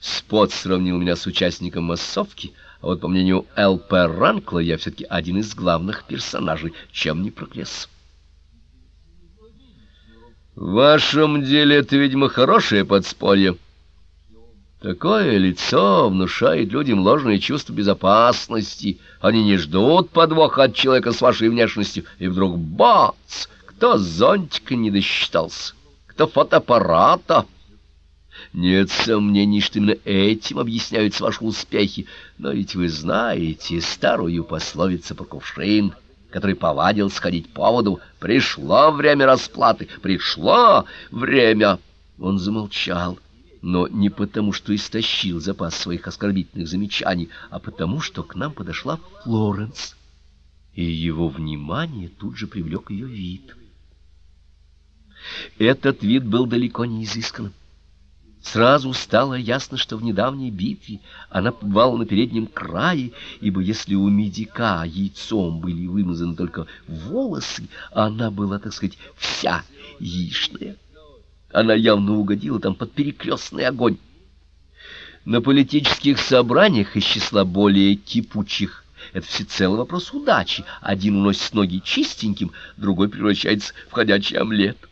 Спот сравнил меня с участником массовки, а вот по мнению Л.П. Ранкла я все-таки один из главных персонажей, чем не прогресс. В вашем деле это, видимо, хорошее подспорье. Такое лицо внушает людям ложное чувство безопасности. Они не ждут подвоха от человека с вашей внешностью, и вдруг бац! Кто зонтика не досчитался, кто фотоаппарата. Нет сомнений, что именно этим объясняются ваши успехи. Но ведь вы знаете старую пословицу про кувшин, который повадил сходить по воду. Пришло время расплаты, пришло время. Он замолчал, но не потому, что истощил запас своих оскорбительных замечаний, а потому, что к нам подошла Флоренс, и его внимание тут же привлек ее вид. Этот вид был далеко не изысканным. Сразу стало ясно, что в недавней битве она побывала на переднем крае, ибо если у медика яйцом были вымазаны только волосы, она была, так сказать, вся яичная. Она явно угодила там под перекрестный огонь. На политических собраниях из числа более кипучих это всецело вопрос удачи. Один уносит ноги чистеньким, другой превращается в ходячий омлет.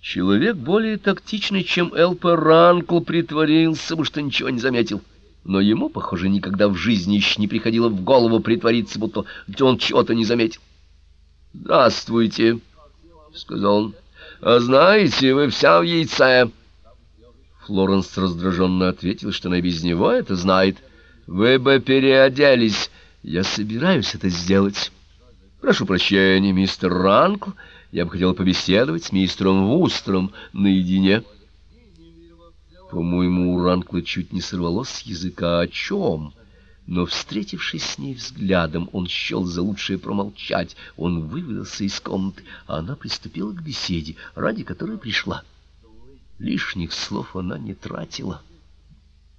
Человек более тактичный, чем Элпа Ранкл, притворился бы, что ничего не заметил. Но ему, похоже, никогда в жизни еще не приходило в голову притвориться, будто он чего-то не заметил. «Здравствуйте», — сказал он. «А знаете, вы вся в яйце». Флоренс раздраженно ответил, что она без него это знает. «Вы бы переоделись. Я собираюсь это сделать. Прошу прощения, мистер Ранкл». Я бы хотел побеседовать с мистером Вустером наедине. По-моему, у Ранкла чуть не сорвалось с языка о чем, но, встретившись с ней взглядом, он счел за лучшее промолчать. Он вывалился из комнаты, а она приступила к беседе, ради которой пришла. Лишних слов она не тратила.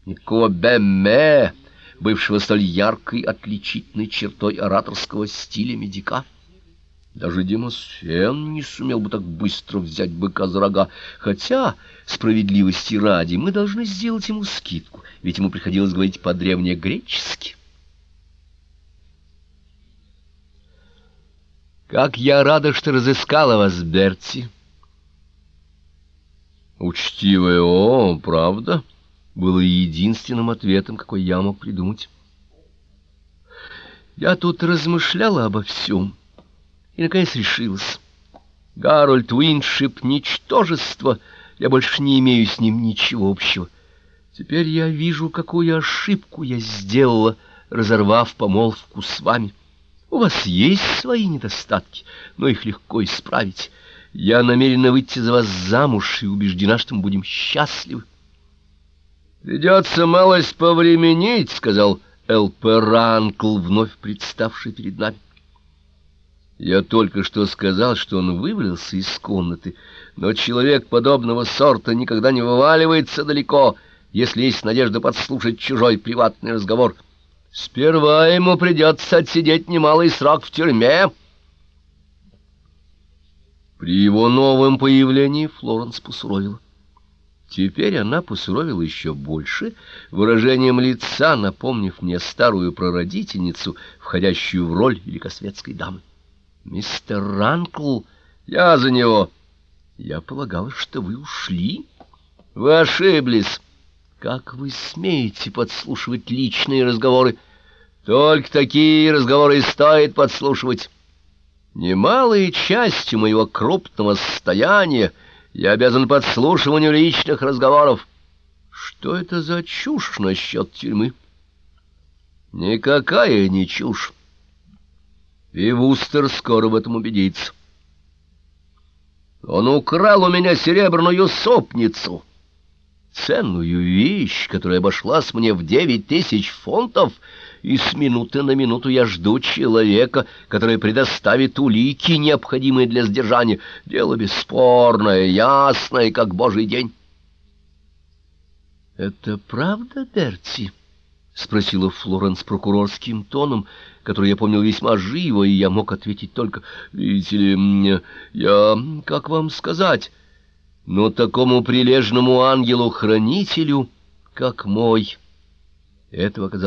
Никакого бэмме, бывшего столь яркой отличительной чертой ораторского стиля медика. Даже Демосфен не сумел бы так быстро взять быка за рога, хотя, справедливости ради, мы должны сделать ему скидку, ведь ему приходилось говорить по-древнегречески. «Как я рада, что разыскала вас, Берти!» «Учтивая, о, правда?» Было единственным ответом, какой я мог придумать. «Я тут размышляла обо всем» и, наконец, решилась. Гарольд Уиншип — ничтожество, я больше не имею с ним ничего общего. Теперь я вижу, какую ошибку я сделала, разорвав помолвку с вами. У вас есть свои недостатки, но их легко исправить. Я намерена выйти за вас замуж и убеждена, что мы будем счастливы. «Придется малость повременить», — сказал Эл.П. Ранкл, вновь представший перед нами. Я только что сказал, что он вывалился из комнаты, но человек подобного сорта никогда не вываливается далеко, если есть надежда подслушать чужой приватный разговор. Сперва ему придется отсидеть немалый срок в тюрьме. При его новом появлении Флоренс посуровила. Теперь она посуровила еще больше, выражением лица напомнив мне старую прародительницу, входящую в роль великосветской дамы. Мистер Ранкл, я за него. Я полагал, что вы ушли. Вы ошиблись. Как вы смеете подслушивать личные разговоры? Только такие разговоры и стоит подслушивать. Немалой частью моего крупного состояния я обязан подслушиванию личных разговоров. Что это за чушь насчет тюрьмы? Никакая не чушь. И Вустер скоро в этом убедится. Он украл у меня серебряную сопницу, ценную вещь, которая обошлась мне в девять тысяч фунтов, и с минуты на минуту я жду человека, который предоставит улики, необходимые для сдержания. Дело бесспорное, ясное, как божий день. — Это правда, Берти? — спросила Флоренс прокурорским тоном, который я помнил весьма живо, и я мог ответить только, видите ли, я, как вам сказать, но такому прилежному ангелу-хранителю как мой. Этого оказалось